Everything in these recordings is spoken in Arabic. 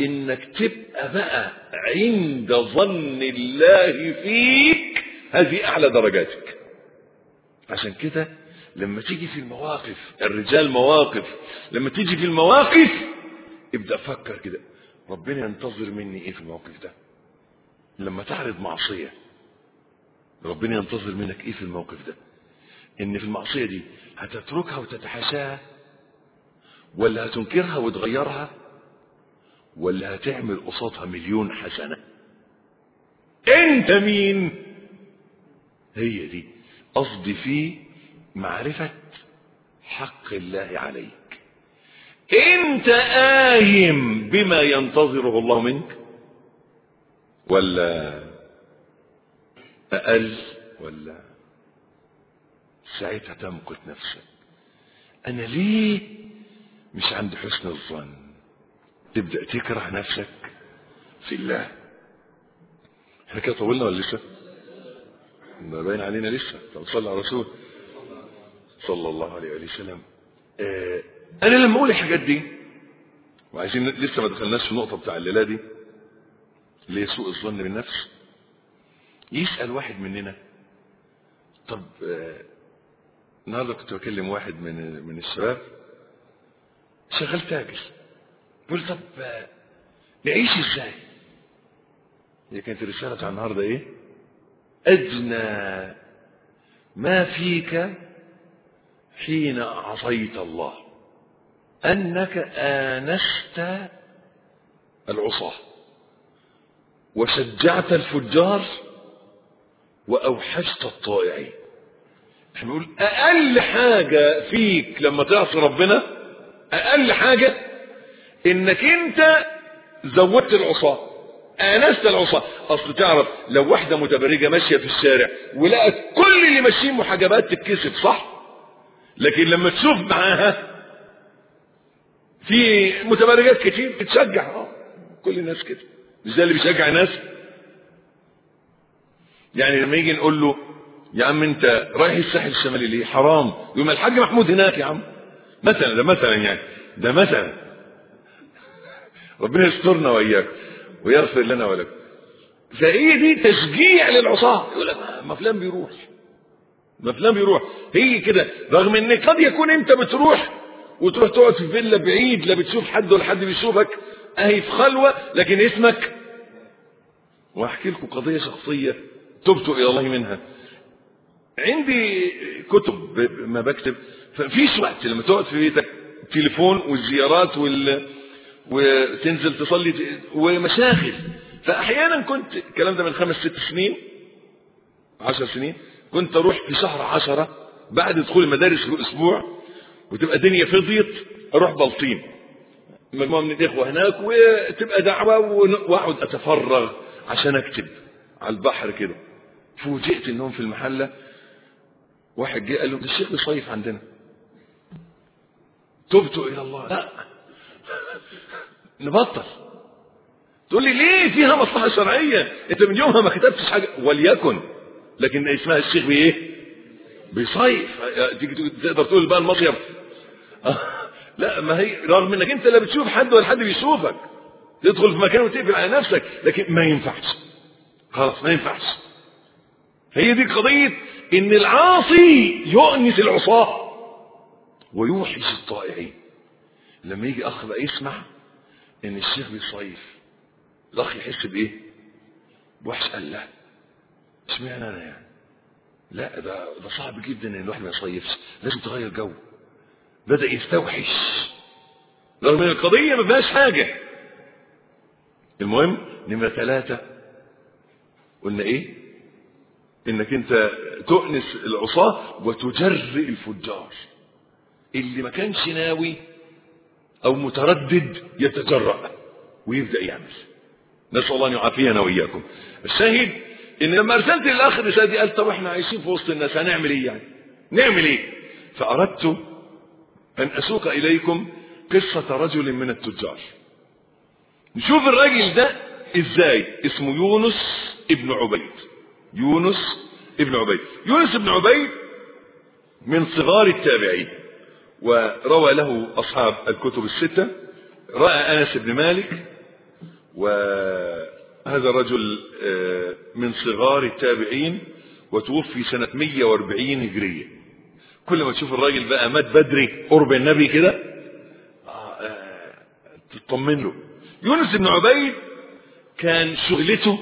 إنك تبقى بقى عند ظن الله فيك. هذه أعلى درجاتك. عشان كده لما تيجي في المواقف الرجال مواقف لما تيجي في المواقف ابدأ فكر كده. ربنا ينتظر مني إيه في الموقف ده؟ لما تعرض معصية. ربنا ينتظر منك إيه في الموقف ده؟ إن في المعصية دي هتتركها وتتحاشاها ولا هتنكرها وتغيرها؟ ولا هتعمل قصادها مليون حسنة. أنت مين؟ هي دي. قصدي فيه معرفة حق الله عليك. أنت قايم بما ينتظره الله منك؟ ولا أقل ولا ساعتها تمقت نفسك؟ أنا ليه مش عند حسن الظن؟ تبدأ تكره نفسك؟ في الله. إحنا كده طولنا ولا لسه؟ ما باين علينا لسه. طب صلى على الرسول. صلى الله عليه وآله وسلم. آه أنا لما أقول الحاجات دي وعايزين لسه ما دخلناش في النقطة بتاع الليلة دي اللي هي سوء الظن بالنفس؟ يسأل واحد مننا. طب آه النهارده كنت بكلم واحد من من الشباب شغال تاجر. بيقول طب نعيش إزاي؟ هي كانت الرسالة بتاع النهارده إيه؟ أدنى ما فيك حين عصيت الله أنك آنست العصاة وشجعت الفجار وأوحشت الطائعين إحنا بنقول أقل حاجة فيك لما تعصي ربنا أقل حاجة إنك أنت زودت العصاة آنست العصاة. أصل تعرف لو واحدة متبرجة ماشية في الشارع ولقت كل اللي ماشيين محجبات تتكسف صح؟ لكن لما تشوف معاها في متبرجات كتير بتشجع آه كل الناس كده. مش ده اللي بيشجع الناس؟ يعني لما يجي نقول له يا عم أنت رايح الساحل الشمالي ليه؟ حرام. يقول الحاج محمود هناك يا عم. مثلا ده مثلا يعني. ده مثلا. ربنا يسترنا وإياك ويغفر لنا ولكم فهي دي تشجيع للعصاة. يقول لك ما فلان بيروح. ما فلان بيروح. هي كده. رغم إن قد يكون أنت بتروح وتروح تقعد في فيلا بعيد لا بتشوف حد ولا حد بيشوفك أهي في خلوة لكن اسمك. وأحكي لكم قضية شخصية تبت إلى الله منها. عندي كتب ما بكتب. ففيش وقت لما تقعد في بيتك. تليفون والزيارات وال وتنزل تصلي ومشاغل. فأحيانا كنت الكلام ده من خمس ست سنين عشر سنين كنت أروح في شهر عشرة بعد دخول المدارس باسبوع وتبقى الدنيا فضيت أروح بلطيم. مجموعة من الإخوة هناك وتبقى دعوة وأقعد أتفرغ عشان أكتب على البحر كده. فوجئت إنهم في المحلة. واحد جه قال له الشيخ بيصيف عندنا. تبت إلى الله. لا. نبطل. تقول لي ليه فيها مصلحة شرعية؟ انت من يومها ما كتبتش حاجة. وليكن. لكن اسمها الشيخ بإيه؟ بيصيف. تقدر تقول بقى المصيف لا ما هي رغم إنك أنت لا بتشوف حد ولا حد بيشوفك. تدخل في مكان وتقفل على نفسك. لكن ما ينفعش. خلاص ما ينفعش. هي دي قضية إن العاصي يؤنس العصاة ويوحش الطائعين. لما يجي أخ بقى يسمع إن الشيخ بيصيف الأخ يحس بإيه؟ بوحش قال لا. إشمعنى أنا يعني؟ لا ده ده صعب جدا إن الواحد ما يصيفش. لازم تغير جو. بدأ يستوحش. رغم إن القضية ما فيهاش حاجة. المهم نمرة ثلاثة. قلنا إيه؟ إنك أنت تؤنس العصاة وتجرئ الفجار. اللي ما كانش ناوي أو متردد يتجرأ ويبدأ يعمل. نسأل الله أن يعافينا وإياكم. الشاهد إن لما أرسلت للاخ الرساله دي قال طب إحنا عايشين في وسط الناس هنعمل إيه يعني؟ نعمل إيه؟ فأردت أن أسوق إليكم قصة رجل من التجار. نشوف الراجل ده إزاي؟ اسمه يونس ابن عبيد. يونس ابن عبيد. يونس ابن عبيد من صغار التابعين. وروى له أصحاب الكتب الستة رأى أنس بن مالك وهذا الرجل آه، من صغار التابعين وتوفي سنة 140 هجرية. كل ما تشوف الراجل بقى مات بدري قرب النبي كده آه، تطمن له. يونس بن عبيد كان شغلته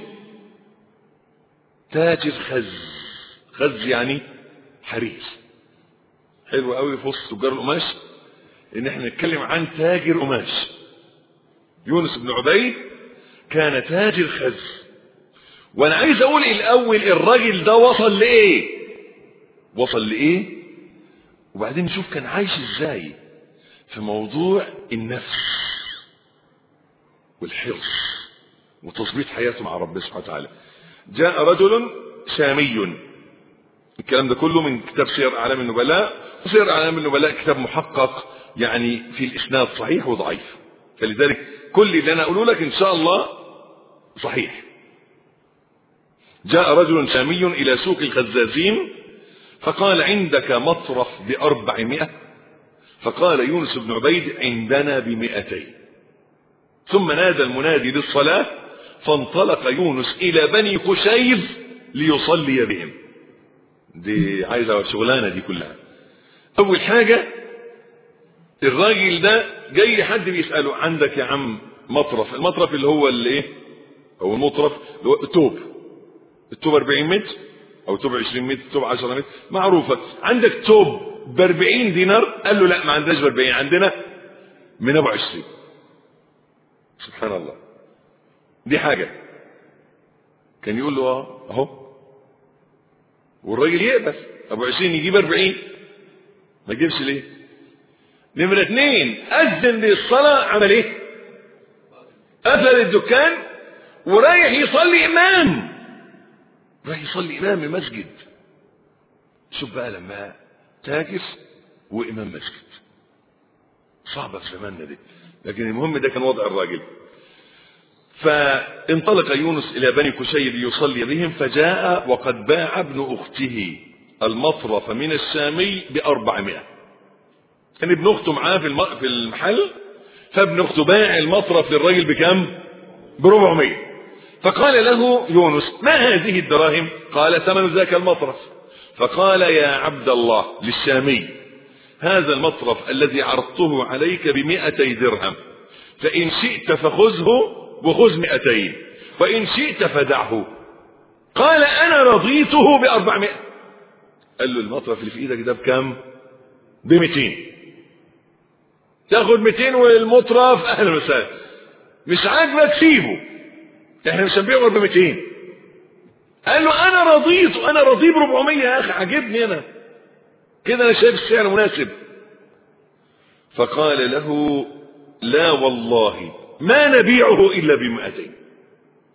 تاجر خز. خز يعني حرير حلو قوي في وسط تجار القماش إن إحنا نتكلم عن تاجر قماش. يونس بن عبيد كان تاجر خز. وأنا عايز أقول الأول الراجل ده وصل لإيه؟ وصل لإيه؟ وبعدين نشوف كان عايش إزاي في موضوع النفس والحرص وتظبيط حياته مع ربنا سبحانه وتعالى. جاء رجل شامي. الكلام ده كله من كتاب سير أعلام النبلاء وسير أعلام النبلاء كتاب محقق يعني في الإسناد صحيح وضعيف. فلذلك كل اللي أنا أقوله لك إن شاء الله صحيح. جاء رجل شامي إلى سوق الخزازين فقال عندك مطرف بأربعمائة؟ فقال يونس بن عبيد عندنا بمئتين ثم نادى المنادي للصلاة فانطلق يونس إلى بني قشير ليصلي بهم. دي عايزة شغلانة دي كلها. أول حاجة الراجل ده جاي حد بيسأله عندك يا عم مطرف؟ المطرف اللي هو اللي إيه؟ هو المطرف اللي هو التوب. التوب 40 متر أو توب 20 متر توب 10 متر. معروفة. عندك توب ب 40 دينار؟ قال له لا ما عندناش ب 40 عندنا من أبو 20 سبحان الله. دي حاجة. كان يقول له آه أهو. والراجل يقبل ابو 20 يجيب 40 ما يجيبش ليه؟ نمرة اثنين أذن للصلاة عمل إيه؟ قفل الدكان ورايح يصلي إمام. رايح يصلي إمام المسجد شوف بقى لما تاجر وإمام مسجد. صعبة في زماننا دي. لكن المهم ده كان وضع الراجل. فانطلق يونس إلى بني كشير ليصلي بهم فجاء وقد باع ابن أخته المطرف من الشامي بأربعمائة. كان ابن أخته معاه في المحل فابن أخته باع المطرف للراجل بكم؟ بربعمية فقال له يونس ما هذه الدراهم؟ قال ثمن ذاك المطرف. فقال يا عبد الله للشامي هذا المطرف الذي عرضته عليك بمئتي درهم فإن شئت فخذه وخذ مئتين. وإن شئت فدعه. قال أنا رضيته بأربعمائة. قال له المطرف اللي في إيدك ده بكم؟ بمئتين. تاخد 200 والمطرف أهلا وسهلا مش عاجبك؟ سيبه. إحنا مش هنبيعه ب 200 قال له أنا رضيت أنا رضي ب 400 يا أخي عاجبني أنا. كده أنا شايف السعر مناسب. فقال له لا والله. ما نبيعه إلا ب 200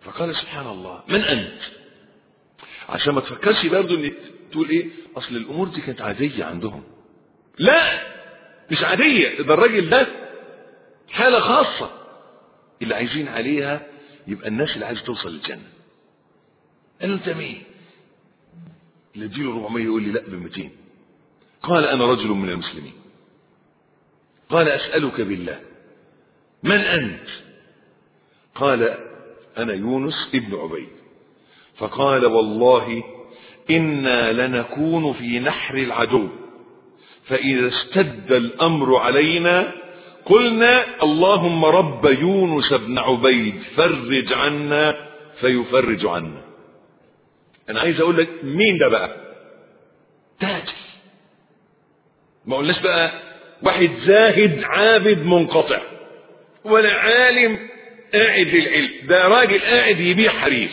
فقال سبحان الله من أنت؟ عشان ما تفكرش برضه ان تقول إيه أصل الأمور دي كانت عادية عندهم. لا مش عادية ده الراجل ده حالة خاصة. اللي عايزين عليها يبقى الناس اللي عايزة توصل للجنة. قال له أنت مين؟ اللي اديله 400 يقول لي لا ب 200 قال أنا رجل من المسلمين. قال أسألك بالله من أنت؟ قال أنا يونس ابن عبيد. فقال والله إنا لنكون في نحر العدو. فإذا اشتد الأمر علينا قلنا اللهم رب يونس بن عبيد فرج عنا فيفرج عنا. أنا عايز أقول لك مين ده بقى؟ تاجر. ما قلناش بقى واحد زاهد عابد منقطع. ولا عالم قاعد للعلم. ده راجل قاعد يبيع حرير.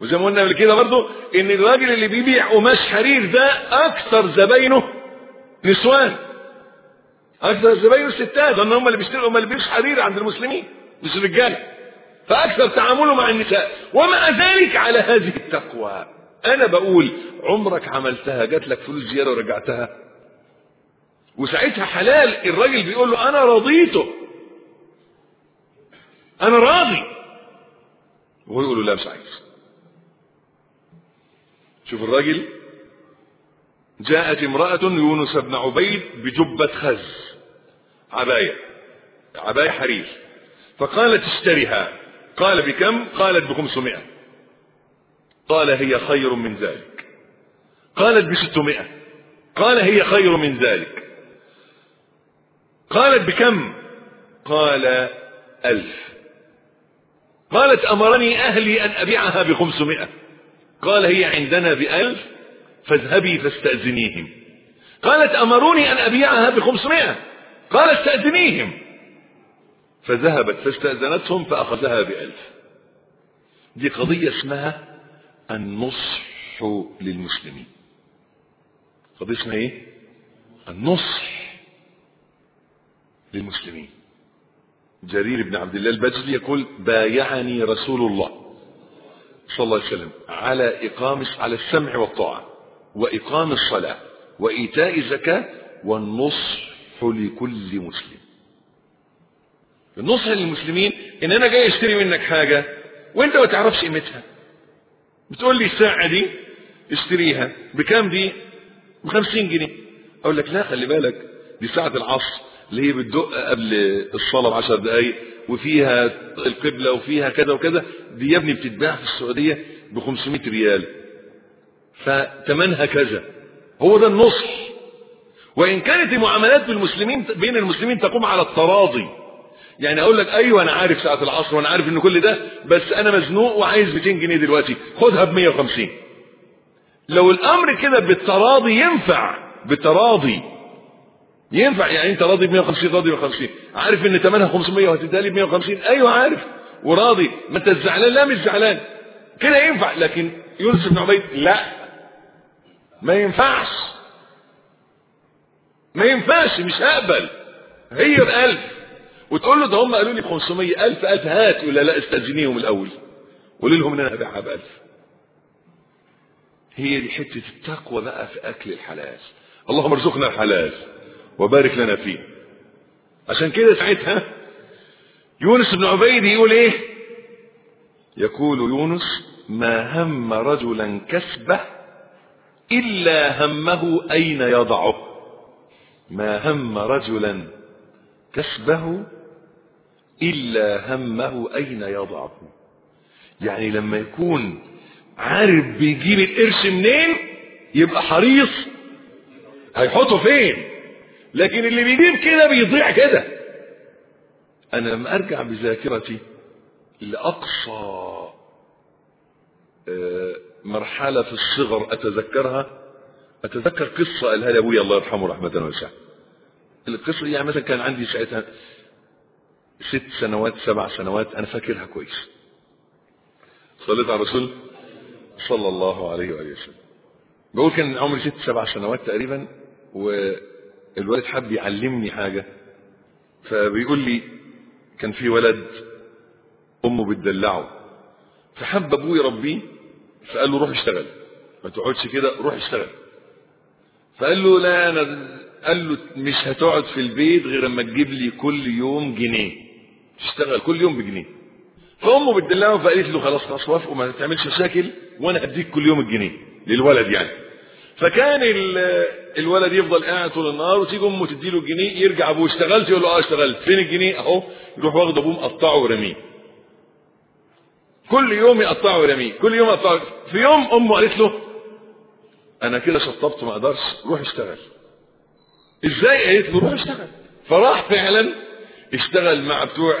وزي ما قلنا قبل كده برضه إن الراجل اللي بيبيع قماش حرير ده أكثر زباينه نسوان. أكثر زباين الستات لأن هم اللي بيشتروا هم اللي بيشتروا حرير عند المسلمين مش الرجاله فأكثر تعامله مع النساء. ومع ذلك على هذه التقوى. أنا بقول عمرك عملتها جات لك فلوس زيادة ورجعتها. وساعتها حلال الراجل بيقول له أنا رضيته. أنا راضي. وهو يقول له لا مش عايز. شوف الراجل. جاءت امرأة يونس بن عبيد بجبة خز. عباية. عباية حرير. فقالت اشتريها. قال بكم؟ قالت بخمسمائة. قال هي خير من ذلك. قالت بستمائة. قال هي خير من ذلك. قالت بكم؟ قال ألف. قالت أمرني أهلي أن أبيعها بخمسمائة. قال هي عندنا بألف فاذهبي فاستأذنيهم. قالت أمروني أن أبيعها بخمسمائة. قال استأذنيهم. فذهبت فاستأذنتهم فأخذها بألف. دي قضية اسمها النصح للمسلمين. قضية اسمها إيه؟ النصح للمسلمين. جرير بن عبد الله البجلي يقول بايعني رسول الله. صلى الله عليه وسلم على إقام على السمع والطاعة وإقام الصلاة وإيتاء الزكاة والنصح لكل مسلم. النصح للمسلمين إن أنا جاي أشتري منك حاجة وأنت ما تعرفش قيمتها. بتقول لي الساعة دي اشتريها بكام دي؟ بخمسين جنيه. أقول لك لا خلي بالك دي ساعة العصر اللي هي بتدق قبل الصلاة بعشر دقايق وفيها القبلة وفيها كذا وكذا. دي يا ابني بتتباع في السعودية ب 500 ريال. فتمنها كذا هو ده النصح. وإن كانت المعاملات بالمسلمين بين المسلمين تقوم على التراضي. يعني أقول لك أيوه أنا عارف ساعة العصر وأنا عارف إن كل ده بس أنا مزنوق وعايز 200 جنيه دلوقتي. خدها ب 150 لو الأمر كده بالتراضي ينفع بالتراضي. ينفع يعني انت راضي ب 150 راضي ب 150 عارف ان ثمنها 500 وهتديها لي ب 150 أيوه عارف. وراضي. ما انت زعلان؟ لا مش زعلان. كده ينفع. لكن يونس بن عبيد لا. ما ينفعش. ما ينفعش مش هقبل. هي بألف وتقول له ده هم قالوا لي ب 500 ألف ألف. هات. ولا لا استأذنيهم الأول. قولي لهم إن أنا هبيعها بألف. هي دي حتة التقوى بقى في أكل الحلال. اللهم ارزقنا الحلال. وبارك لنا فيه. عشان كده ساعتها يونس بن عبيد يقول إيه؟ يقول يونس ما هم رجلا كسبة إلا همه أين يضعه. ما هم رجلا كسبه إلا همه أين يضعه. يعني لما يكون عارف بيجيب القرش منين يبقى حريص هيحطه فين؟ لكن اللي بيجيب كده بيضيع كده. أنا لما أرجع بذاكرتي لأقصى مرحلة في الصغر أتذكرها. أتذكر قصة قالها لي أبويا الله يرحمه رحمة واسعة. القصة دي يعني مثلا كان عندي ساعتها ست سنوات سبع سنوات أنا فاكرها كويس. صليت على الرسول صلى الله عليه وآله وسلم. بقول كان عمري ست سبع سنوات تقريبا والولد حب يعلمني حاجة فبيقول لي كان في ولد أمه بتدلعه فحب أبوه يربيه فقال له روح اشتغل ما تقعدش كده روح اشتغل. فقال له لا أنا قال له مش هتقعد في البيت غير اما تجيب لي كل يوم جنيه. تشتغل كل يوم بجنيه. فأمه بتدلعه فقالت له خلاص خلاص وافق وما تعملش مشاكل وأنا هديك كل يوم الجنيه للولد يعني. فكان الولد يفضل قاعد طول النهار وتيجي أمه تدي له الجنيه يرجع أبوه اشتغلت يقول له آه اشتغلت. فين الجنيه؟ أهو. يروح واخد أبوه مقطعه ورميه. كل يوم يقطعه ورميه. كل يوم يقطعه. في يوم أمه قالت له أنا كده شطبت ما أقدرش. روح اشتغل. إزاي؟ قالت له روح اشتغل. فراح فعلا اشتغل مع بتوع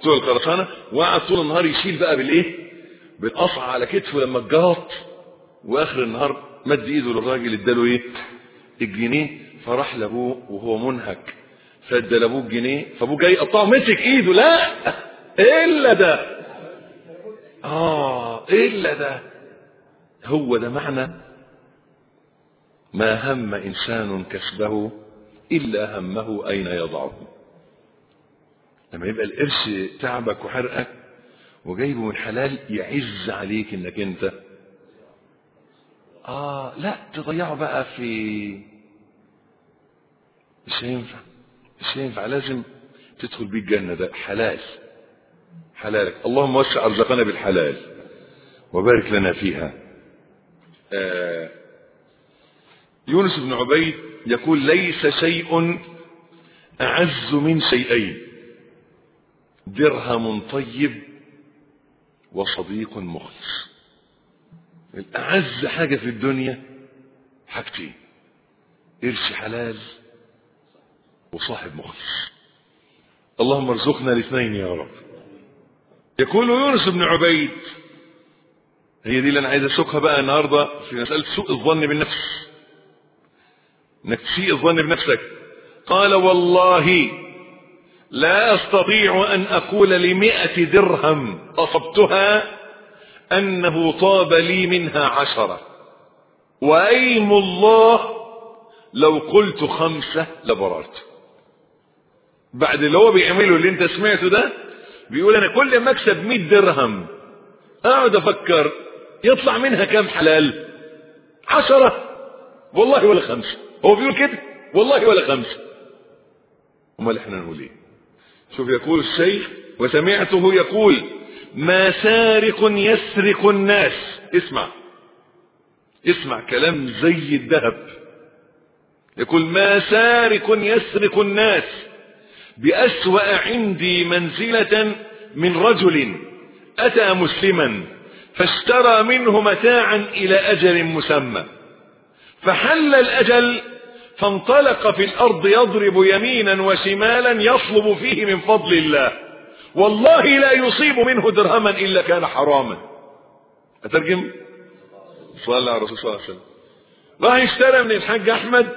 بتوع الخرسانة وقعد طول النهار يشيل بقى بالإيه؟ بالقصعه على كتفه لما اتجهط وآخر النهار مد إيده للراجل اداله إيه؟ الجنيه فراح لأبوه وهو منهك. فادى لأبوه الجنيه فأبوه جاي يقطعه مسك إيده. لا! إلا ده! آه إلا ده! هو ده معنى ما هم إنسان كسبه إلا همه أين يضعه. لما يبقى القرش تعبك وحرقك وجايبه من حلال يعز عليك إنك أنت آه لا تضيعه بقى في مش هينفع مش هينفع. لازم تدخل بيه الجنة ده حلال حلالك. اللهم وسع أرزقنا بالحلال وبارك لنا فيها. آه يونس بن عبيد يقول ليس شيء أعز من شيئين درهم طيب وصديق مخلص. الأعز حاجة في الدنيا حاجتين قرش حلال وصاحب مخلص. اللهم ارزقنا الاثنين يا رب. يقول يونس بن عبيد هي دي اللي أنا عايز أسوقها بقى النهارده في مسألة سوء الظن بالنفس. إنك تسيء الظن بنفسك. قال والله لا أستطيع أن أقول لمئة درهم أصبتها أنه طاب لي منها عشرة. وأيم الله لو قلت خمسة لبررت. بعد اللي هو بيعمله اللي انت سمعته ده بيقول أنا كل ما أكسب 100 درهم أقعد أفكر يطلع منها كام حلال؟ عشرة. والله ولا خمسة. هو بيقول كده؟ والله ولا خمسة. أمال إحنا نقول إيه؟ شوف يقول الشيخ وسمعته يقول ما سارق يسرق الناس. اسمع. اسمع كلام زي الذهب. يقول ما سارق يسرق الناس بأسوأ عندي منزلة من رجل أتى مسلما فاشترى منه متاعا إلى أجل مسمى. فحل الأجل فانطلق في الأرض يضرب يمينا وشمالا يطلب فيه من فضل الله. والله لا يصيب منه درهما إلا كان حراما. أترجم؟ صلى على الرسول صلى الله عليه وسلم. راح اشترى من الحاج أحمد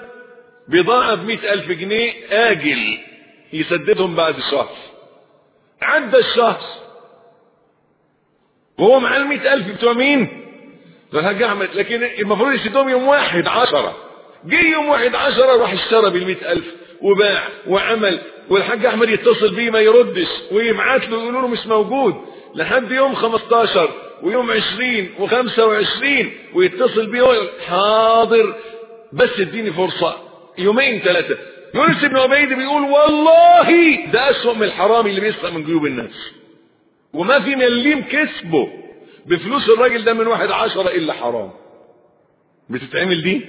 بضاعة بمئة ألف جنيه آجل يسددهم بعد الشهر عدى الشهر. وهو معاه المئة ألف بتوع مين؟ الحاج أحمد لكن المفروض يسدهم يوم واحد عشرة. جه يوم واحد عشرة راح اشترى بالمئة ألف وباع وعمل والحاج أحمد يتصل بيه ما يردش ويبعت له يقولوا له مش موجود. لحد يوم 15 ويوم 20 و25 ويتصل بيه ويقول حاضر بس اديني فرصة. يومين ثلاثة يونس بن عبيد بيقول والله ده أسوأ من الحرامي اللي بيسرق من جيوب الناس. وما في مليم كسبه بفلوس الراجل ده من واحد عشرة إلا حرام. بتتعمل دي؟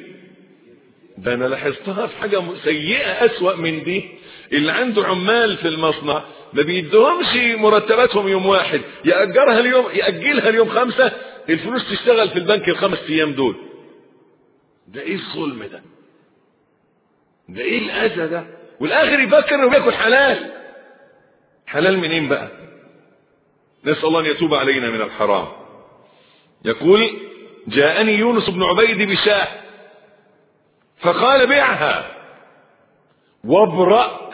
ده أنا لاحظتها في حاجة سيئة أسوأ من دي. اللي عنده عمال في المصنع ما بيدهمش مرتباتهم يوم واحد. يأجرها اليوم يأجلها اليوم خمسة الفلوس تشتغل في البنك الخمس أيام دول. ده إيه الظلم ده؟ ده إيه الأذى ده؟ والآخر يفكر إنه بياكل حلال. حلال منين بقى؟ نسأل الله أن يتوب علينا من الحرام. يقول جاءني يونس بن عبيد بشاه فقال بيعها وابرأ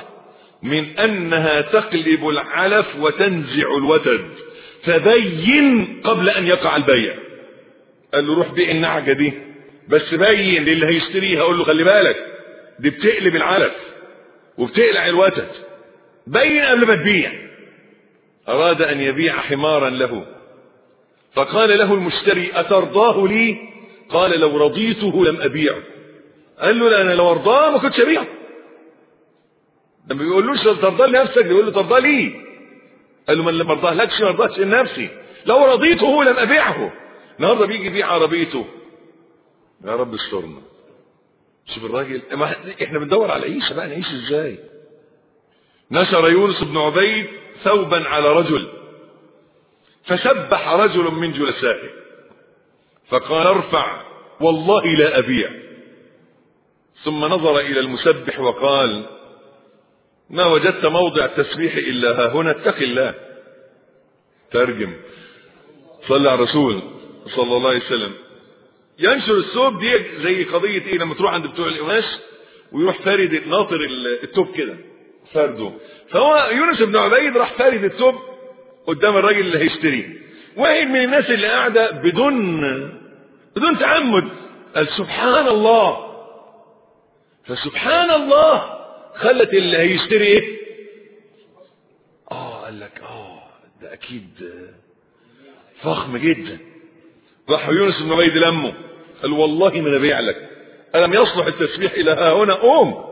من أنها تقلب العلف وتنزع الوتد. فبين قبل أن يقع البيع. قال له روح بيع النعجة دي. بس بين للي هيشتريها قول له خلي بالك. دي بتقلب العلف وبتقلع الوتد. بين قبل ما تبيع. أراد أن يبيع حمارا له. فقال له المشتري أترضاه لي؟ قال لو رضيته لم أبيعه. قال له لا أنا لو أرضاه ما كنتش أبيعه. لما بيقولوش ترضى لنفسك بيقول له ترضى لي. قال له من لما ارضاه لكش ما ارضاش لنفسي. لو رضيته لم أبيعه. النهارده بيجي يبيع عربيته. يا رب استرنا. شوف الراجل إحنا بندور على عيشة بقى نعيش إزاي؟ نشر يونس بن عبيد ثوبا على رجل. فسبح رجل من جلسائه. فقال ارفع والله لا أبيع. ثم نظر إلى المسبح وقال ما وجدت موضع التسبيح إلا ها هنا اتق الله. ترجم. صلى على الرسول صلى الله عليه وسلم. ينشر الثوب دي زي قضية إيه لما تروح عند بتوع القماش ويروح فارد ناطر الثوب كده فرده. فهو يونس بن عبيد راح فارد الثوب قدام الراجل اللي هيشتريه. واحد من الناس اللي قاعدة بدون بدون تعمد قال سبحان الله. فسبحان الله. خلت اللي هيشتري إيه؟ آه قال لك آه ده أكيد فخم جدا. راح يونس بن عبيد لمه قال والله ما أنا لك. ألم يصلح التسبيح إلى ها هنا؟ قوم.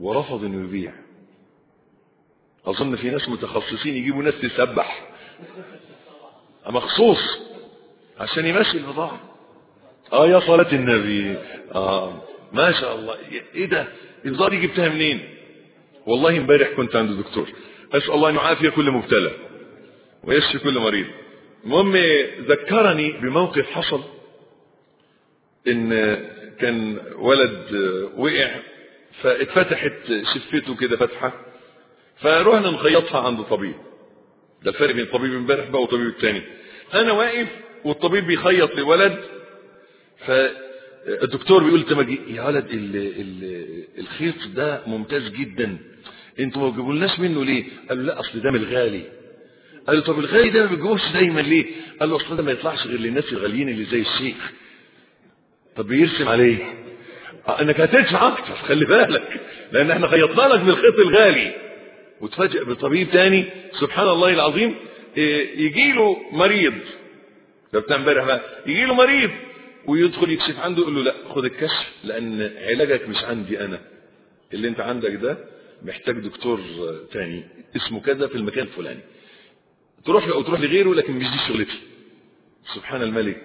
ورفض إنه يبيع. أظن في ناس متخصصين يجيبوا ناس تسبح. مخصوص. عشان يمشي البضاعة آه يا صلاة النبي. آه ما شاء الله. إيه ده؟ البضاعة دي جبتها منين؟ والله امبارح كنت عند دكتور اسال الله ان يعافي كل مبتلى. ويشفي كل مريض. المهم ذكرني بموقف حصل. إن كان ولد وقع فاتفتحت شفته كده فتحة. فروحنا نخيطها عند طبيب. ده الفرق بين طبيب امبارح بقى وطبيب الثاني أنا واقف والطبيب بيخيط لولد. فالدكتور بيقول تمجي يا ولد ال ال الخيط ده ممتاز جدا. أنتوا ما بتجيبولناش منه ليه؟ قال له لا أصل ده من الغالي. قال له طب الغالي ده ما بتجيبوش دايما ليه؟ قال له أصل ده ما يطلعش غير للناس الغاليين اللي زي الشيخ. طب بيرسم عليه. انك هتدفع أكتر خلي بالك لأن إحنا خيطنا لك بالخيط الغالي. وتفاجئ بطبيب تاني سبحان الله العظيم يجي له مريض. ده بتاع امبارح بقى يجي له مريض. ويدخل يكشف عنده يقول له لا خد الكشف لأن علاجك مش عندي أنا. اللي أنت عندك ده محتاج دكتور تاني اسمه كذا في المكان الفلاني. تروح له أو تروح لغيره لكن مش دي شغلتي. سبحان الملك.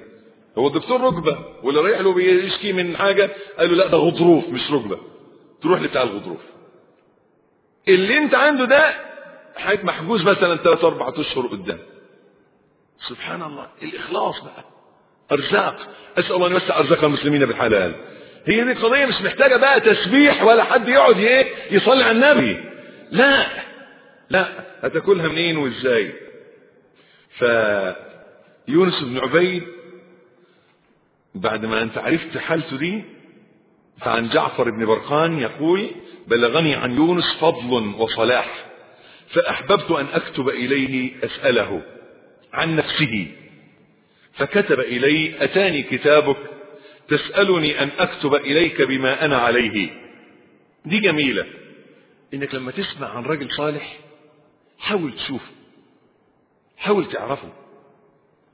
هو الدكتور ركبة واللي رايح له بيشكي من حاجة؟ قال له لا ده غضروف مش ركبة. تروح لبتاع الغضروف. اللي أنت عنده ده حاجة محجوز مثلا ثلاث أربع أشهر قدام. سبحان الله الإخلاص بقى. أرزاق. أسأل الله أن يوسع أرزاق المسلمين بالحلال. هي دي قضية مش محتاجة بقى تسبيح ولا حد يقعد إيه يصلي على النبي. لا. لا. هتاكلها منين وإزاي؟ فيونس بن عبيد بعد ما أنت عرفت حالته دي فعن جعفر بن برقان يقول بلغني عن يونس فضل وصلاح فأحببت أن أكتب إليه أسأله عن نفسه. فكتب إلي أتاني كتابك تسألني أن أكتب إليك بما أنا عليه. دي جميلة. إنك لما تسمع عن راجل صالح حاول تشوفه. حاول تعرفه.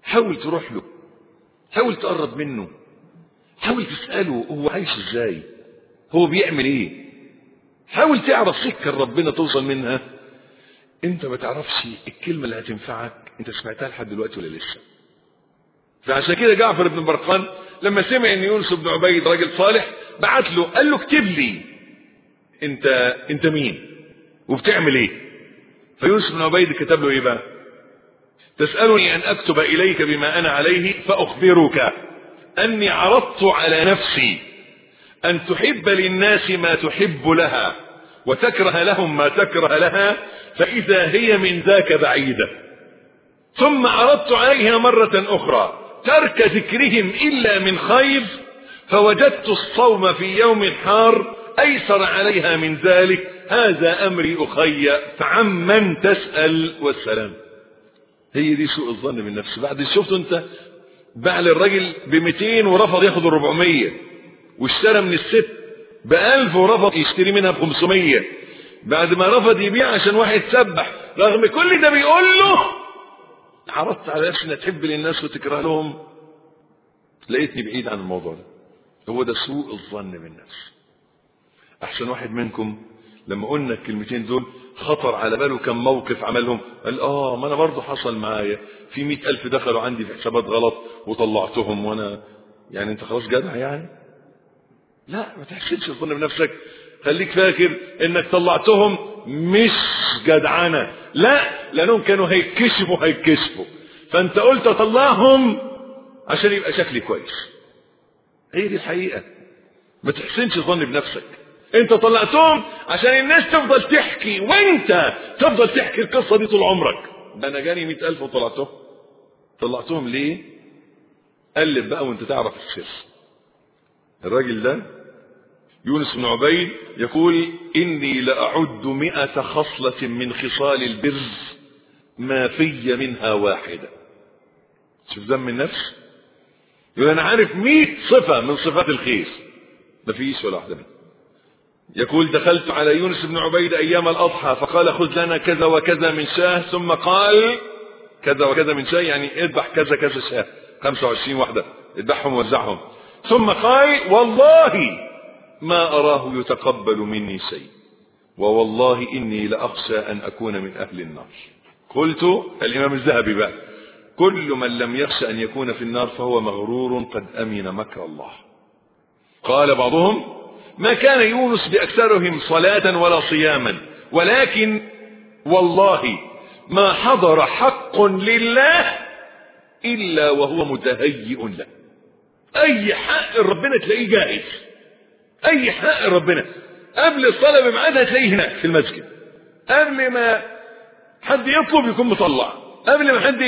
حاول تروح له. حاول تقرب منه. حاول تسأله هو عايش إزاي؟ هو بيعمل إيه؟ حاول تعرف سكة ربنا توصل منها. أنت ما تعرفش الكلمة اللي هتنفعك. أنت سمعتها لحد دلوقتي ولا لسه؟ فعشان كده جعفر بن برقان لما سمع إن يونس بن عبيد راجل صالح بعت له قال له اكتب لي انت انت مين؟ وبتعمل إيه؟ فيونس بن عبيد كتب له إيه بقى؟ تسألني أن أكتب إليك بما أنا عليه فأخبرك أني عرضت على نفسي أن تحب للناس ما تحب لها وتكره لهم ما تكره لها فإذا هي من ذاك بعيدة. ثم عرضت عليها مرة أخرى ترك ذكرهم إلا من خير فوجدت الصوم في يوم حار أيسر عليها من ذلك. هذا أمري أخي فعمن تسأل والسلام هي دي سوء الظن بالنفس. بعد شفت أنت؟ باع للراجل ب 200 ورفض ياخد ال 400 واشترى من الست ب 1000 ورفض يشتري منها ب 500 بعد ما رفض يبيع عشان واحد سبح رغم كل ده بيقول له عرضت على نفسي انك تحب للناس وتكره لهم. لقيتني بعيد عن الموضوع ده. هو ده سوء الظن بالنفس. أحسن واحد منكم لما قلنا الكلمتين دول خطر على باله كم موقف عملهم. قال آه ما أنا برضه حصل معايا. في مئة ألف دخلوا عندي في حسابات غلط وطلعتهم وأنا يعني أنت خلاص جدع يعني. لا ما تحسنش الظن بنفسك. خليك فاكر إنك طلعتهم مش جدعنة لا لأنهم كانوا هيتكشفوا هيتكشفوا فأنت قلت اطلعهم عشان يبقى شكلي كويس. هي دي الحقيقة. ما تحسنش الظن بنفسك. أنت طلعتهم عشان الناس تفضل تحكي وأنت تفضل تحكي القصة دي طول عمرك. ده أنا جاني مئة ألف وطلعتهم. طلعتهم ليه؟ قلب بقى وأنت تعرف السر الراجل ده يونس بن عبيد يقول إني لأعد مئة خصلة من خصال البر ما في منها واحدة. شوف ذم النفس. يقول أنا عارف مئة صفة من صفات الخير ما فيش ولا واحدة يقول دخلت على يونس بن عبيد أيام الأضحى فقال خذ لنا كذا وكذا من شاه. ثم قال كذا وكذا من شاه يعني اذبح كذا كذا شاه. 25 واحدة. اذبحهم ووزعهم. ثم قال والله ما أراه يتقبل مني شيء ووالله إني لأخشى أن أكون من أهل النار. قلت الإمام الذهبي بقى كل من لم يخشى أن يكون في النار فهو مغرور قد أمن مكر الله. قال بعضهم ما كان يونس بأكثرهم صلاة ولا صياما ولكن والله ما حضر حق لله إلا وهو متهيئ له. أي حق ربنا تلاقيه جاهز. أي حق ربنا. قبل الصلاة بميعادها تلاقيه هناك في المسجد. قبل ما حد يطلب يكون مطلع. قبل ما حد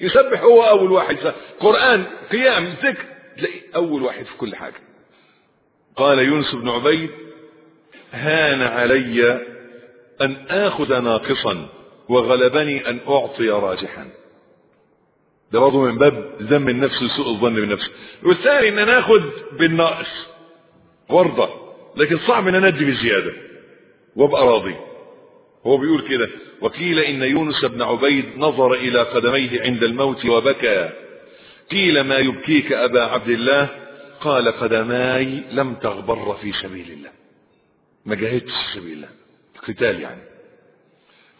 يسبح هو أول واحد. قرآن قيام ذكر تلاقيه أول واحد في كل حاجة. قال يونس بن عبيد هان علي أن آخذ ناقصا وغلبني أن أعطي راجحا. ده برضه من باب ذم النفس وسوء الظن بالنفس. والثاني إن أنا بالناقص. وارضى لكن صعب إن أنا ادي بزيادة. وأبقى راضي. هو بيقول كده وقيل إن يونس بن عبيد نظر إلى قدميه عند الموت وبكى. قيل ما يبكيك أبا عبد الله؟ قال قدماي لم تغبر في سبيل الله. ما جاهدتش في سبيل الله. قتال يعني.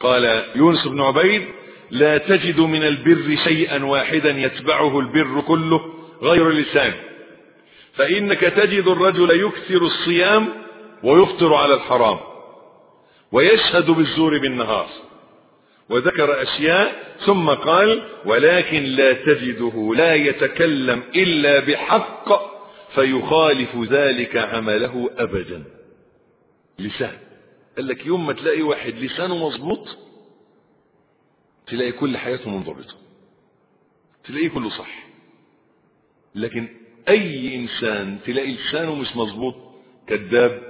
قال يونس بن عبيد لا تجد من البر شيئا واحدا يتبعه البر كله غير اللسان فإنك تجد الرجل يكثر الصيام ويفطر على الحرام ويشهد بالزور بالنهار وذكر أشياء ثم قال ولكن لا تجده لا يتكلم إلا بحق فيخالف ذلك عمله أبدا. لسان. قال لك يوم ما تلاقي واحد لسانه مظبوط تلاقي كل حياته منضبطة. تلاقيه كله صح. لكن أي إنسان تلاقي لسانه مش مظبوط كذاب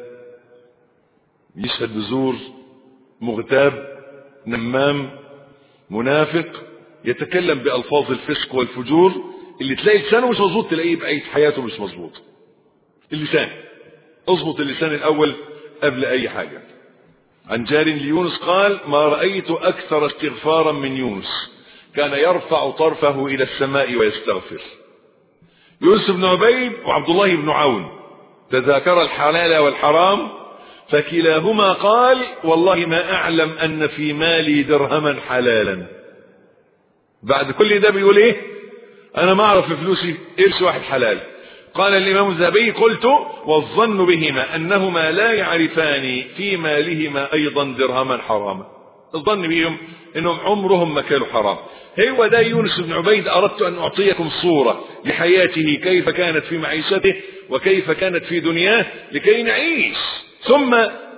يشهد بزور مغتاب نمام منافق يتكلم بألفاظ الفسق والفجور اللي تلاقي لسانه مش مظبوط تلاقيه بقية حياته مش مظبوط. اللسان. اظبط اللسان الأول قبل أي حاجة. عن جار ليونس قال ما رأيت أكثر استغفارا من يونس. كان يرفع طرفه إلى السماء ويستغفر. يوسف بن عبيد وعبد الله بن عون. تذاكر الحلال والحرام فكلاهما قال والله ما أعلم أن في مالي درهما حلالا. بعد كل ده بيقول إيه؟ أنا ما أعرف في فلوسي قرش واحد حلال. قال الإمام الذهبي قلت والظن بهما أنهما لا يعرفان في مالهما أيضا درهما حراما. الظن بهم إنهم عمرهم ما كانوا حرام. هو ده يونس بن عبيد أردت أن أعطيكم صورة لحياته كيف كانت في معيشته وكيف كانت في دنياه لكي نعيش. ثم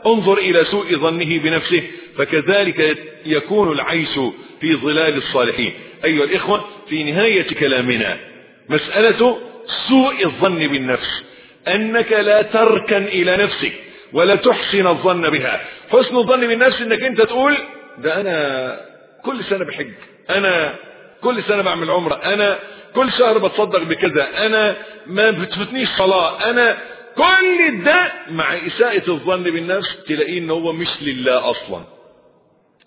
انظر إلى سوء ظنه بنفسه فكذلك يكون العيش في ظلال الصالحين. أيها الإخوة في نهاية كلامنا مسألة سوء الظن بالنفس أنك لا تركن إلى نفسك ولا تحسن الظن بها. حسن الظن بالنفس إنك أنت تقول ده أنا كل سنة بحج. أنا كل سنة بعمل عمرة. أنا كل شهر بتصدق بكذا. أنا ما بتفتنيش صلاة. أنا كل ده مع إساءة الظن بالنفس تلاقيه إن هو مش لله أصلا.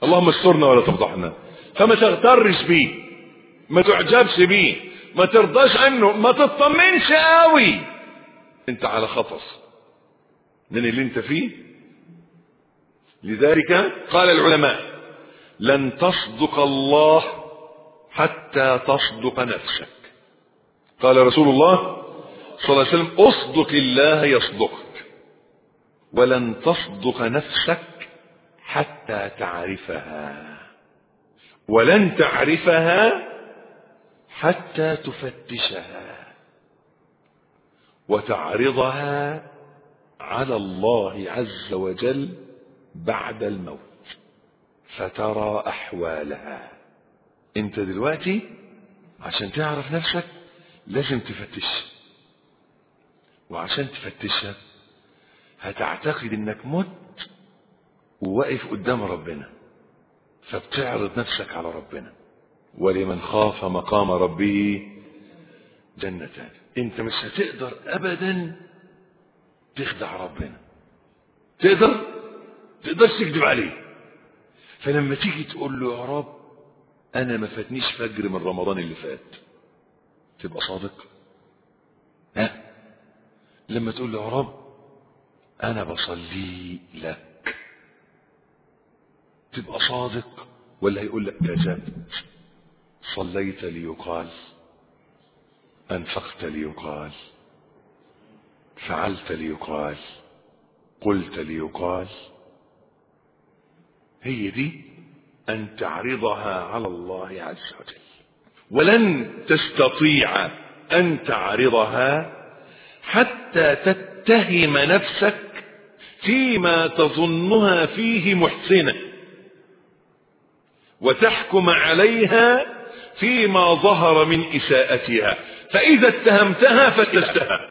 اللهم استرنا ولا تفضحنا. فما تغترش بيه. ما تعجبش بيه. ما ترضاش عنه. ما تطمنش قوي أنت على خطر من اللي أنت فيه؟ لذلك قال العلماء لن تصدق الله حتى تصدق نفسك. قال رسول الله صلى الله عليه وسلم أصدق الله يصدقك ولن تصدق نفسك حتى تعرفها ولن تعرفها حتى تفتشها وتعرضها على الله عز وجل بعد الموت. فترى أحوالها. أنت دلوقتي عشان تعرف نفسك لازم تفتشها وعشان تفتشها هتعتقد إنك مت وواقف قدام ربنا. فبتعرض نفسك على ربنا. ولمن خاف مقام ربه جنتان. أنت مش هتقدر ابدا تخدع ربنا. تقدر؟ تقدرش تكذب عليه. فلما تيجي تقول له يا رب أنا ما فاتنيش فجر من رمضان اللي فات. تبقى صادق؟ ها لما تقول له يا رب أنا بصلي لك. تبقى صادق ولا هيقول لك كذبت صليت ليقال أنفقت ليقال فعلت ليقال قلت ليقال. هي دي أن تعرضها على الله عز وجل. ولن تستطيع أن تعرضها حتى تتهم نفسك فيما تظنها فيه محسنة. وتحكم عليها فيما ظهر من إساءتها. فإذا اتهمتها فتلتها